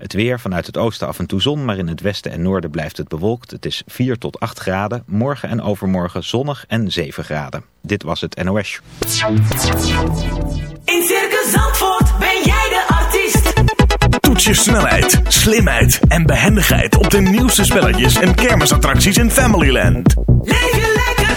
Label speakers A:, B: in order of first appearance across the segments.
A: Het weer vanuit het oosten af en toe zon, maar in het westen en noorden blijft het bewolkt. Het is 4 tot 8 graden. Morgen en overmorgen zonnig en 7 graden. Dit was het NOS.
B: In Circus Zandvoort ben jij de artiest.
C: Toets je snelheid, slimheid en behendigheid op de nieuwste spelletjes en kermisattracties in Familyland.
B: Leef lekker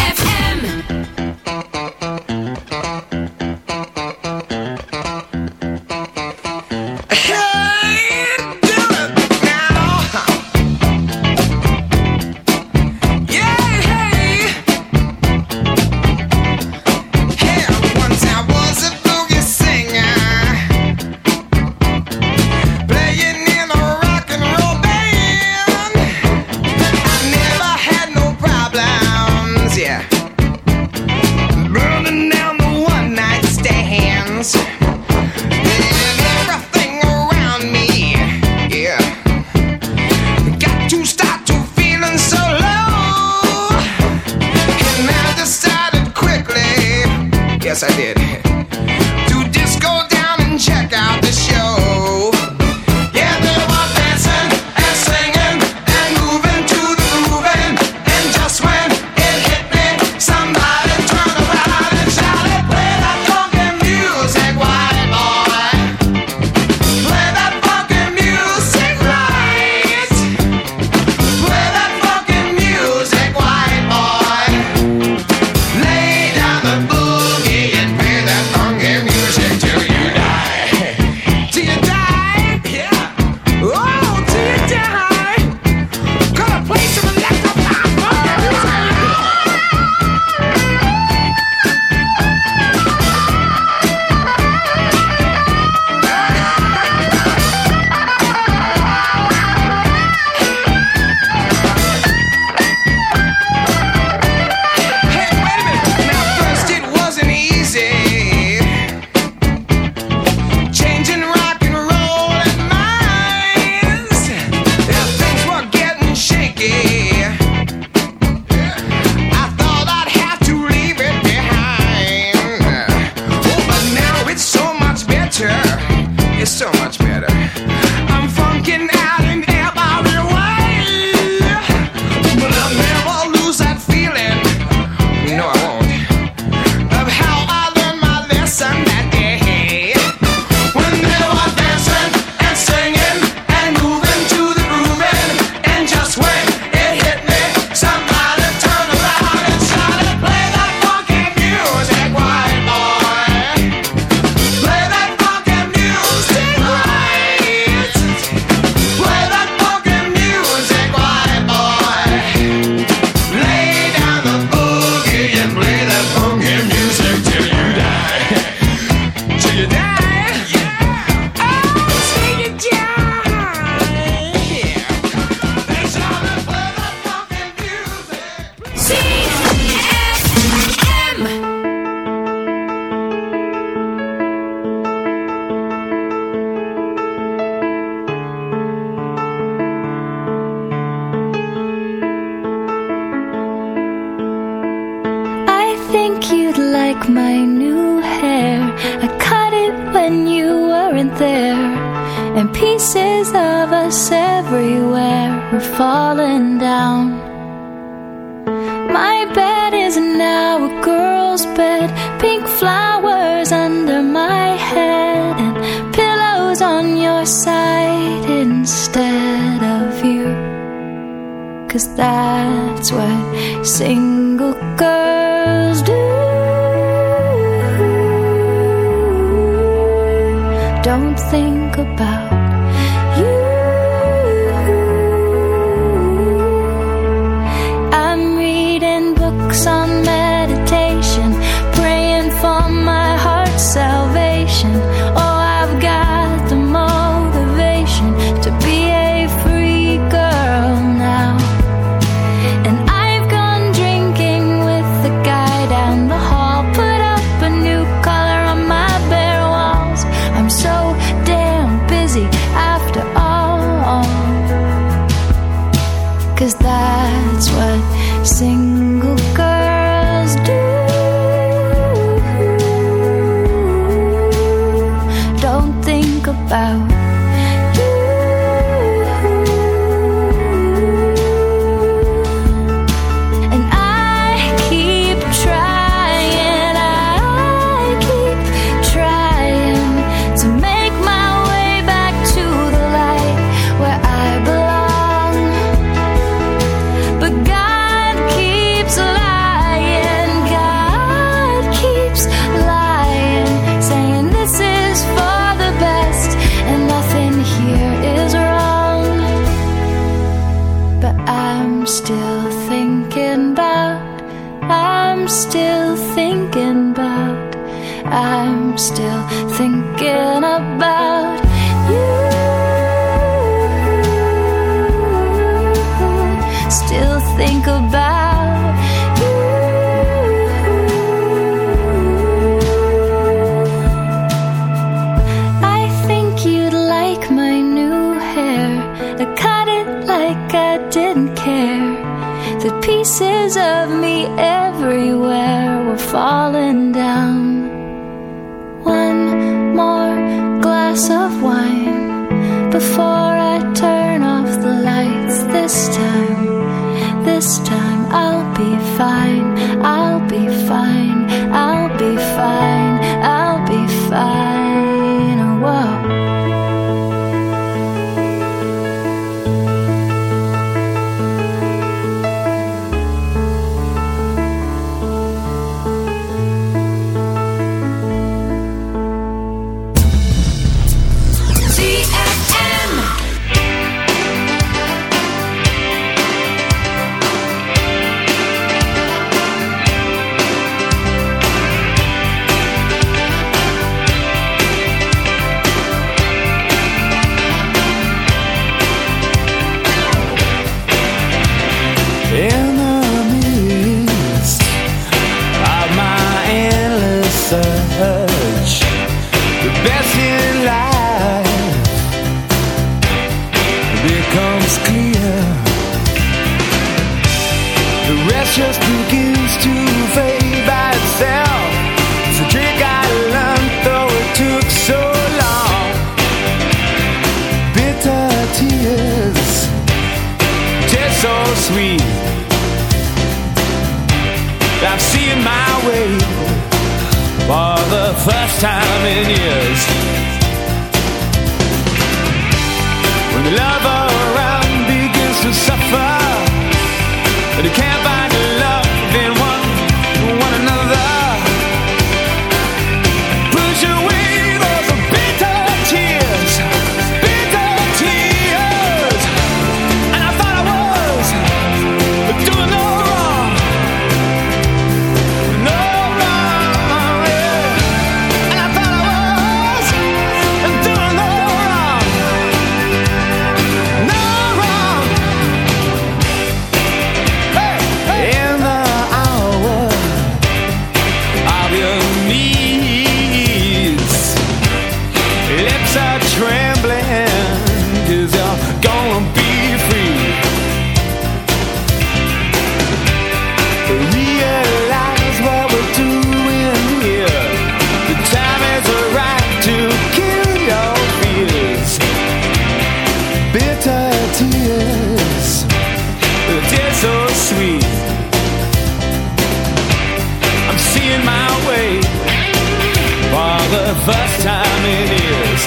D: the first
E: time
B: in years.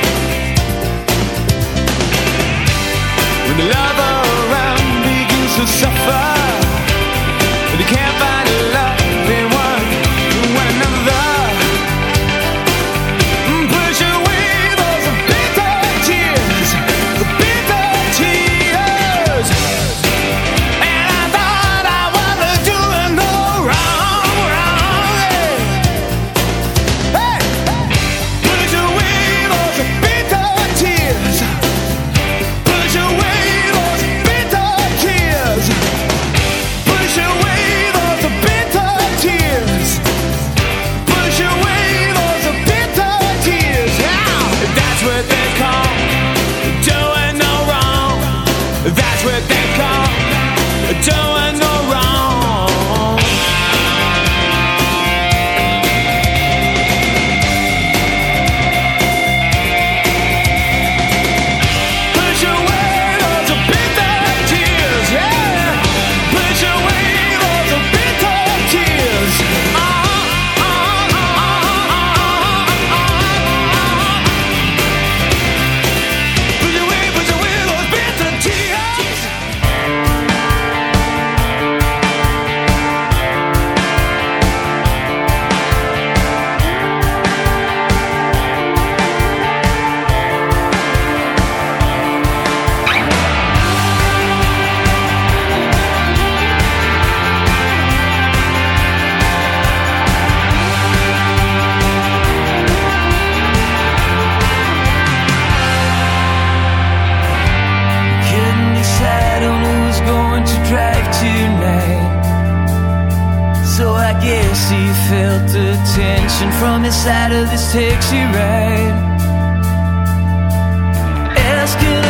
B: When the lover around begins to suffer but you can't guess he felt the tension from inside of this taxi ride. Asking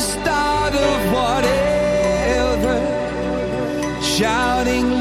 B: start of whatever, shouting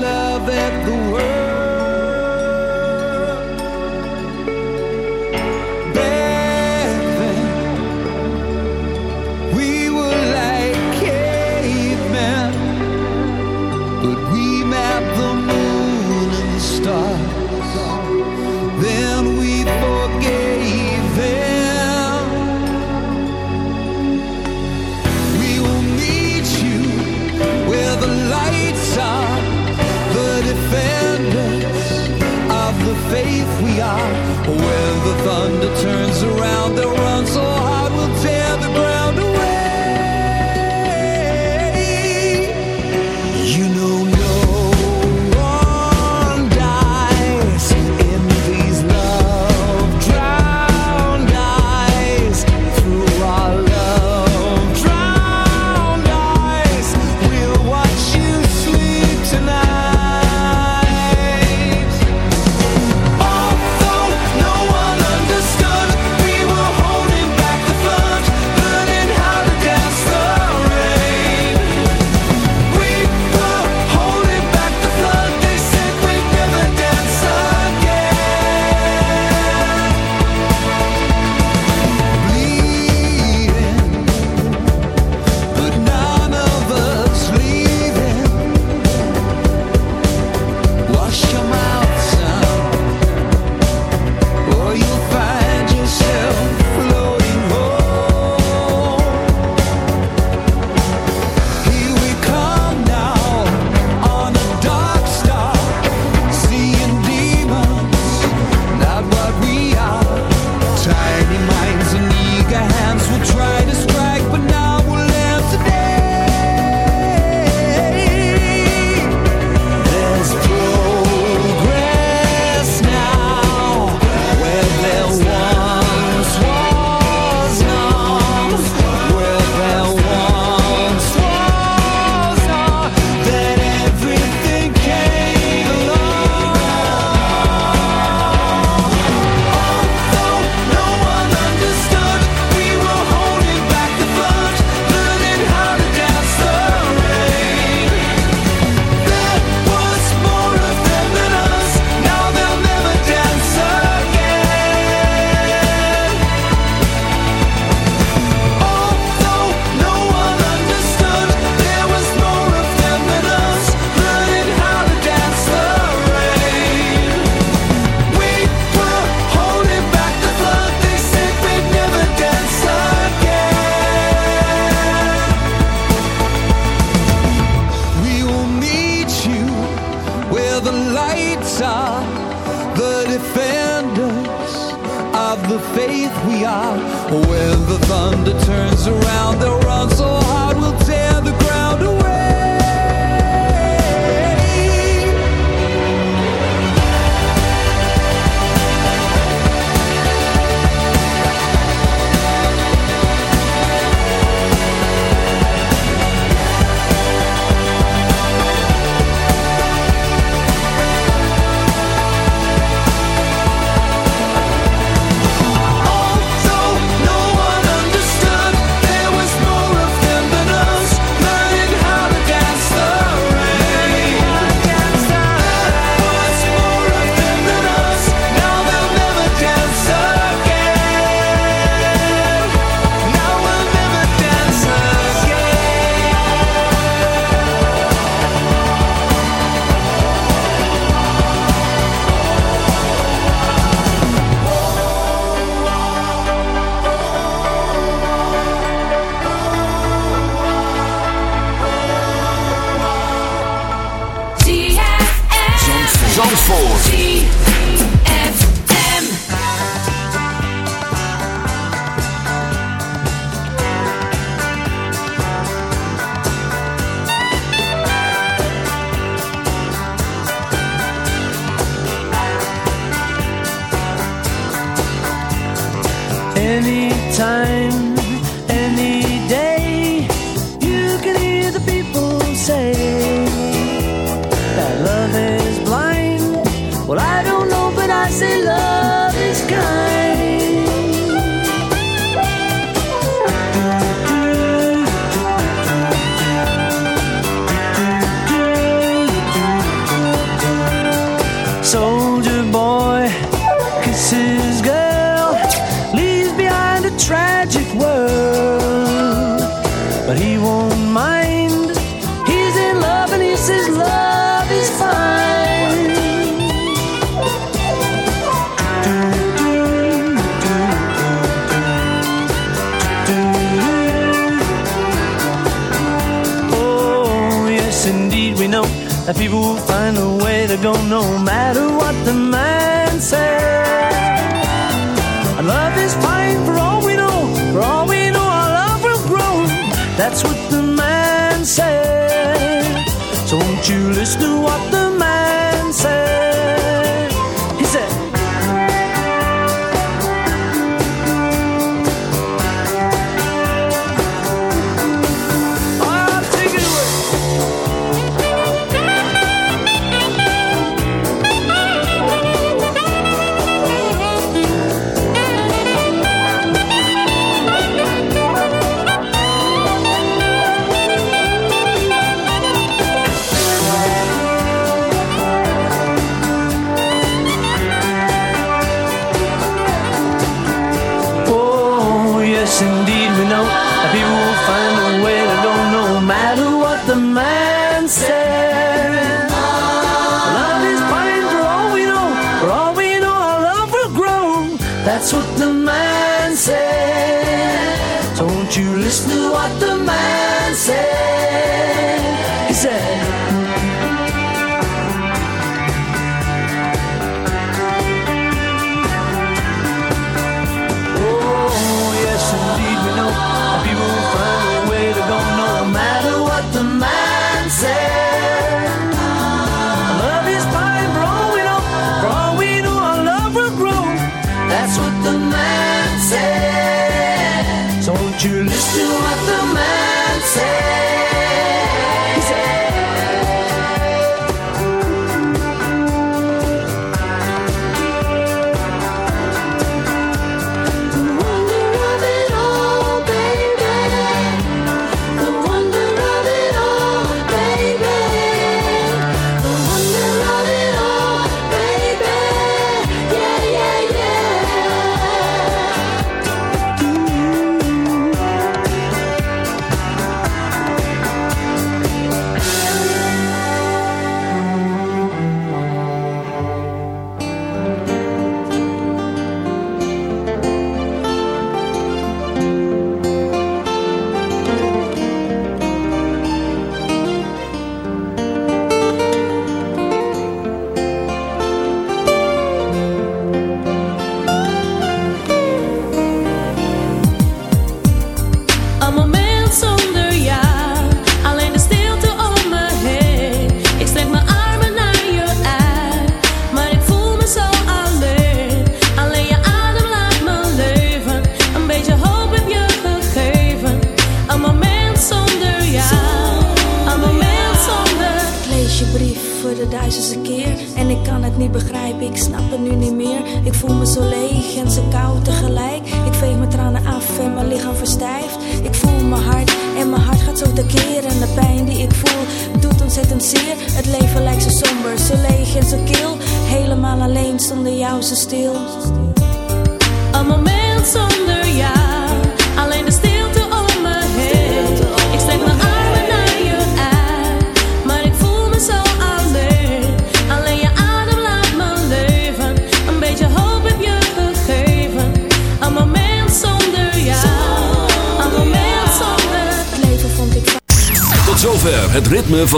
F: no matter what the man says. And love is fine for all we know, for all we know, our love will grow. That's what the man said. So won't you listen to what the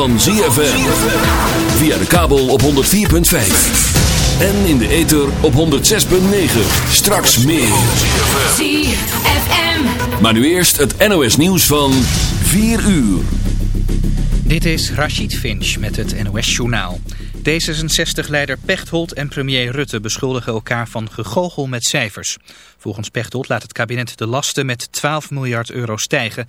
G: van ZFM. Via de kabel op 104.5. En in de ether op 106.9. Straks meer.
H: ZFM.
G: Maar nu eerst het NOS nieuws van 4 uur.
I: Dit is Rachid Finch met het NOS-journaal. D66-leider Pechtold en premier Rutte beschuldigen elkaar van gegoochel met cijfers. Volgens Pechtold laat het kabinet de lasten met 12 miljard euro stijgen.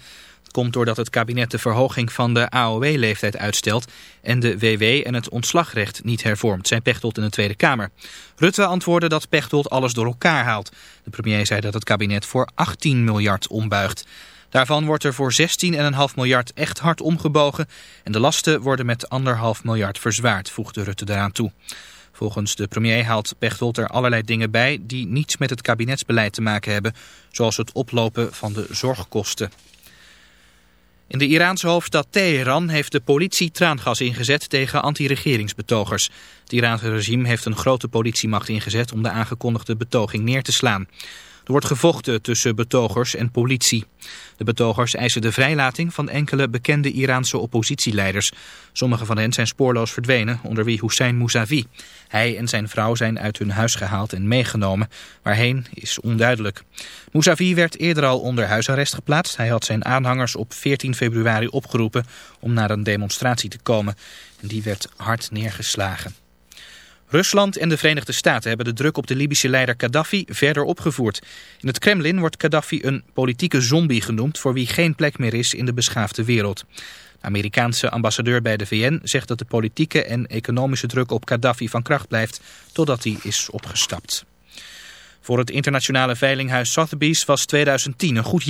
I: Komt doordat het kabinet de verhoging van de AOW-leeftijd uitstelt... en de WW en het ontslagrecht niet hervormt, zei Pechtold in de Tweede Kamer. Rutte antwoordde dat Pechtold alles door elkaar haalt. De premier zei dat het kabinet voor 18 miljard ombuigt. Daarvan wordt er voor 16,5 miljard echt hard omgebogen en de lasten worden met 1,5 miljard verzwaard, voegde Rutte daaraan toe. Volgens de premier haalt Pechtold er allerlei dingen bij die niets met het kabinetsbeleid te maken hebben, zoals het oplopen van de zorgkosten. In de Iraanse hoofdstad Teheran heeft de politie traangas ingezet tegen anti-regeringsbetogers. Het Iraanse regime heeft een grote politiemacht ingezet om de aangekondigde betoging neer te slaan. Er wordt gevochten tussen betogers en politie. De betogers eisen de vrijlating van enkele bekende Iraanse oppositieleiders. Sommige van hen zijn spoorloos verdwenen, onder wie Hussein Mousavi. Hij en zijn vrouw zijn uit hun huis gehaald en meegenomen. Waarheen is onduidelijk. Mousavi werd eerder al onder huisarrest geplaatst. Hij had zijn aanhangers op 14 februari opgeroepen om naar een demonstratie te komen. En die werd hard neergeslagen. Rusland en de Verenigde Staten hebben de druk op de Libische leider Gaddafi verder opgevoerd. In het Kremlin wordt Gaddafi een politieke zombie genoemd voor wie geen plek meer is in de beschaafde wereld. De Amerikaanse ambassadeur bij de VN zegt dat de politieke en economische druk op Gaddafi van kracht blijft totdat hij is opgestapt. Voor het internationale veilinghuis Sotheby's was 2010 een goed jaar.